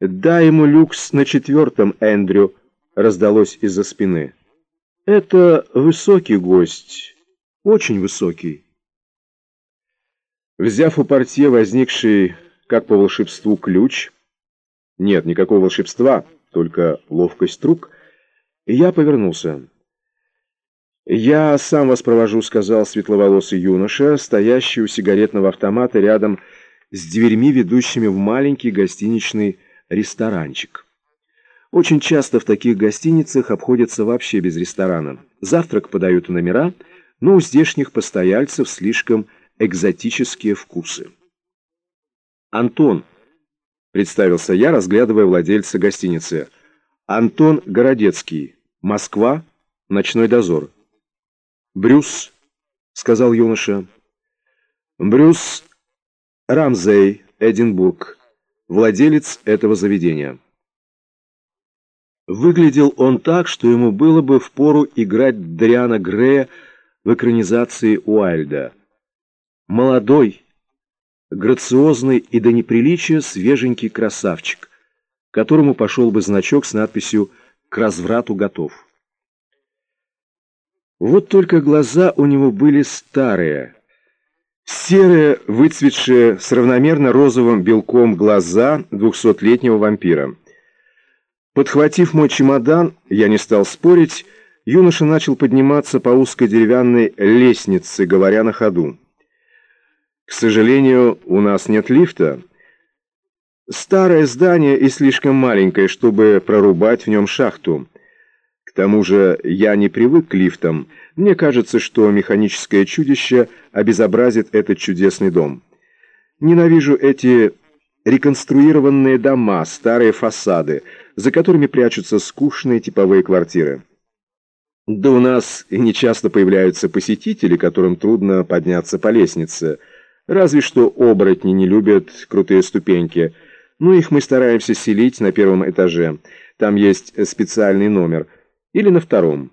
«Дай ему люкс на четвертом, Эндрю», — раздалось из-за спины. «Это высокий гость, очень высокий». Взяв у портье возникший, как по волшебству, ключ, нет, никакого волшебства, только ловкость рук, я повернулся. «Я сам вас провожу», — сказал светловолосый юноша, стоящий у сигаретного автомата рядом с дверьми, ведущими в маленький гостиничный ресторанчик. Очень часто в таких гостиницах обходятся вообще без ресторана. Завтрак подают номера, но у здешних постояльцев слишком экзотические вкусы. «Антон», — представился я, разглядывая владельца гостиницы. «Антон Городецкий, Москва, ночной дозор». «Брюс», — сказал юноша. «Брюс Рамзей, Эдинбург, владелец этого заведения». Выглядел он так, что ему было бы впору играть Дриана Грея в экранизации Уайльда. Молодой, грациозный и до неприличия свеженький красавчик, которому пошел бы значок с надписью «К разврату готов». Вот только глаза у него были старые. Серые, выцветшие с равномерно розовым белком глаза двухсотлетнего вампира. Подхватив мой чемодан, я не стал спорить, юноша начал подниматься по узкой деревянной лестнице, говоря на ходу. «К сожалению, у нас нет лифта. Старое здание и слишком маленькое, чтобы прорубать в нем шахту». К тому же я не привык к лифтам. Мне кажется, что механическое чудище обезобразит этот чудесный дом. Ненавижу эти реконструированные дома, старые фасады, за которыми прячутся скучные типовые квартиры. Да у нас и не часто появляются посетители, которым трудно подняться по лестнице. Разве что оборотни не любят крутые ступеньки. Но их мы стараемся селить на первом этаже. Там есть специальный номер – или на втором.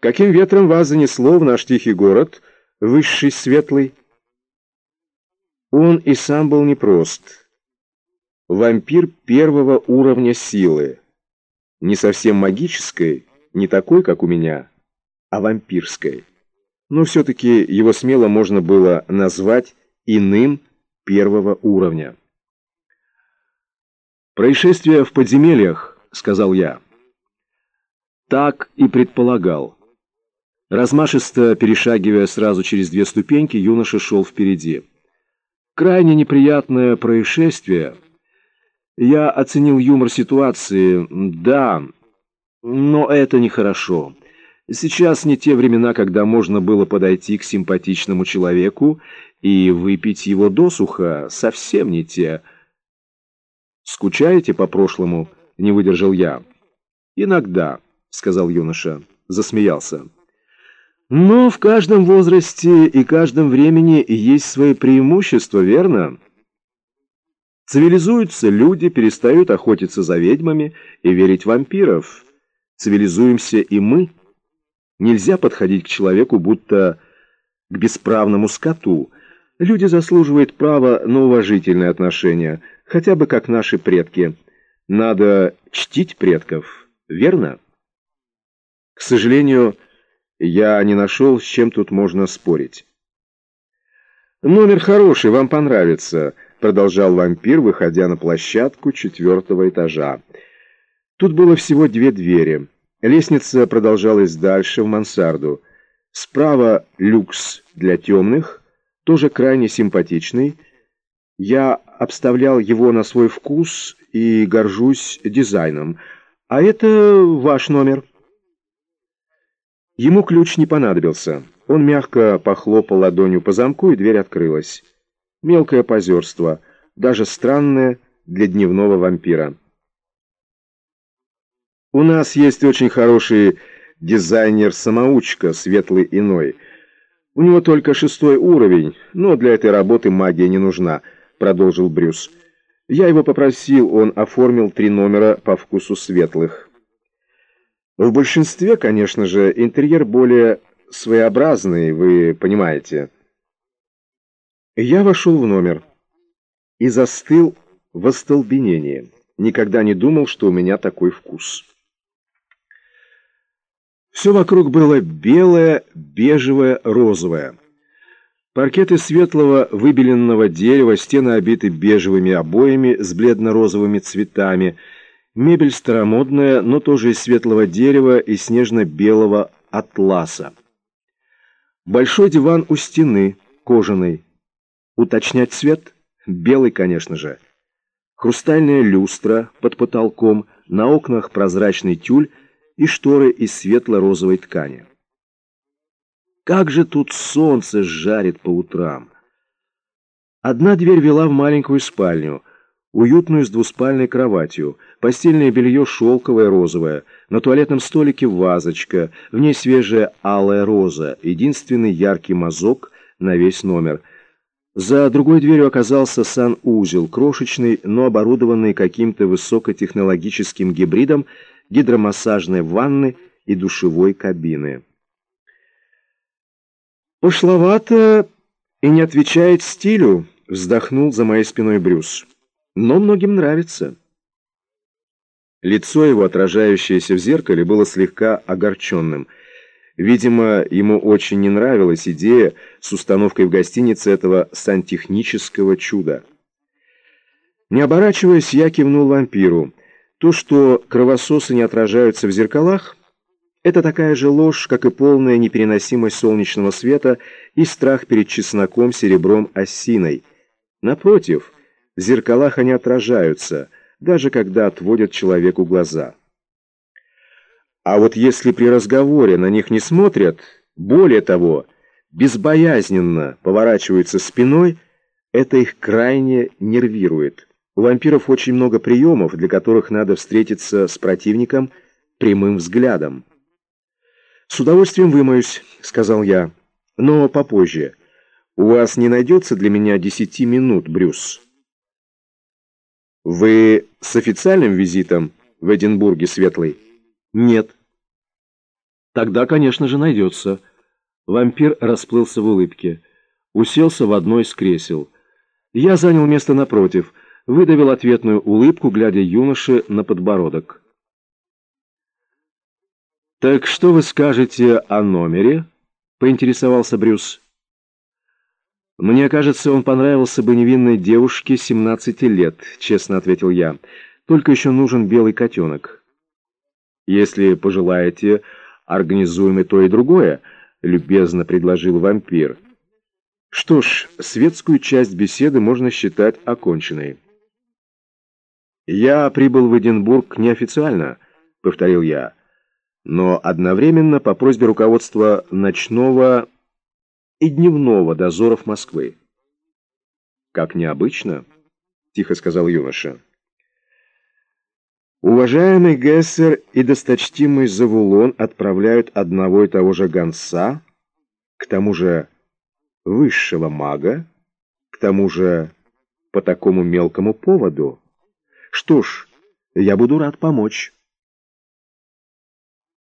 Каким ветром вас занесло в наш тихий город, высший светлый? Он и сам был непрост. Вампир первого уровня силы. Не совсем магической, не такой, как у меня, а вампирской. Но все-таки его смело можно было назвать иным первого уровня. «Происшествие в подземельях», — сказал я. Так и предполагал. Размашисто перешагивая сразу через две ступеньки, юноша шел впереди. Крайне неприятное происшествие. Я оценил юмор ситуации, да, но это нехорошо. Сейчас не те времена, когда можно было подойти к симпатичному человеку и выпить его досуха, совсем не те. «Скучаете по прошлому?» — не выдержал я. «Иногда». — сказал юноша, засмеялся. «Но в каждом возрасте и каждом времени есть свои преимущества, верно?» Цивилизуются люди, перестают охотиться за ведьмами и верить в вампиров. Цивилизуемся и мы. Нельзя подходить к человеку, будто к бесправному скоту. Люди заслуживают права на уважительное отношение, хотя бы как наши предки. Надо чтить предков, верно? К сожалению, я не нашел, с чем тут можно спорить. «Номер хороший, вам понравится», — продолжал вампир, выходя на площадку четвертого этажа. Тут было всего две двери. Лестница продолжалась дальше, в мансарду. Справа люкс для темных, тоже крайне симпатичный. Я обставлял его на свой вкус и горжусь дизайном. А это ваш номер. Ему ключ не понадобился. Он мягко похлопал ладонью по замку, и дверь открылась. Мелкое позерство, даже странное для дневного вампира. У нас есть очень хороший дизайнер-самоучка, светлый иной. У него только шестой уровень, но для этой работы магия не нужна, продолжил Брюс. Я его попросил, он оформил три номера по вкусу светлых. В большинстве, конечно же, интерьер более своеобразный, вы понимаете. Я вошел в номер и застыл в остолбенении. Никогда не думал, что у меня такой вкус. Все вокруг было белое, бежевое, розовое. Паркеты светлого выбеленного дерева, стены обиты бежевыми обоями с бледно-розовыми цветами, мебель старомодная, но тоже из светлого дерева и снежно-белого атласа. Большой диван у стены, кожаный. Уточнять цвет? Белый, конечно же. Хрустальная люстра под потолком, на окнах прозрачный тюль и шторы из светло-розовой ткани. Как же тут солнце жарит по утрам! Одна дверь вела в маленькую спальню, уютную с двуспальной кроватью, постельное белье шелковое розовое, на туалетном столике вазочка, в ней свежая алая роза, единственный яркий мазок на весь номер. За другой дверью оказался санузел, крошечный, но оборудованный каким-то высокотехнологическим гибридом гидромассажной ванны и душевой кабины. «Пошловато и не отвечает стилю», — вздохнул за моей спиной Брюс. «Но многим нравится». Лицо его, отражающееся в зеркале, было слегка огорченным. Видимо, ему очень не нравилась идея с установкой в гостинице этого сантехнического чуда. Не оборачиваясь, я кивнул вампиру. То, что кровососы не отражаются в зеркалах, это такая же ложь, как и полная непереносимость солнечного света и страх перед чесноком, серебром, осиной. Напротив, в зеркалах они отражаются, даже когда отводят человеку глаза. А вот если при разговоре на них не смотрят, более того, безбоязненно поворачиваются спиной, это их крайне нервирует. У вампиров очень много приемов, для которых надо встретиться с противником прямым взглядом. «С удовольствием вымоюсь», — сказал я, — «но попозже. У вас не найдется для меня десяти минут, Брюс?» «Вы с официальным визитом в Эдинбурге, Светлый?» «Нет». «Тогда, конечно же, найдется». Вампир расплылся в улыбке. Уселся в одно из кресел. Я занял место напротив — выдавил ответную улыбку, глядя юноше на подбородок. «Так что вы скажете о номере?» — поинтересовался Брюс. «Мне кажется, он понравился бы невинной девушке 17 лет», — честно ответил я. «Только еще нужен белый котенок». «Если пожелаете, организуем и то, и другое», — любезно предложил вампир. «Что ж, светскую часть беседы можно считать оконченной». «Я прибыл в Эдинбург неофициально», — повторил я, «но одновременно по просьбе руководства ночного и дневного дозоров Москвы». «Как необычно», — тихо сказал юноша. «Уважаемый Гессер и досточтимый Завулон отправляют одного и того же гонца, к тому же высшего мага, к тому же по такому мелкому поводу». Что ж, я буду рад помочь.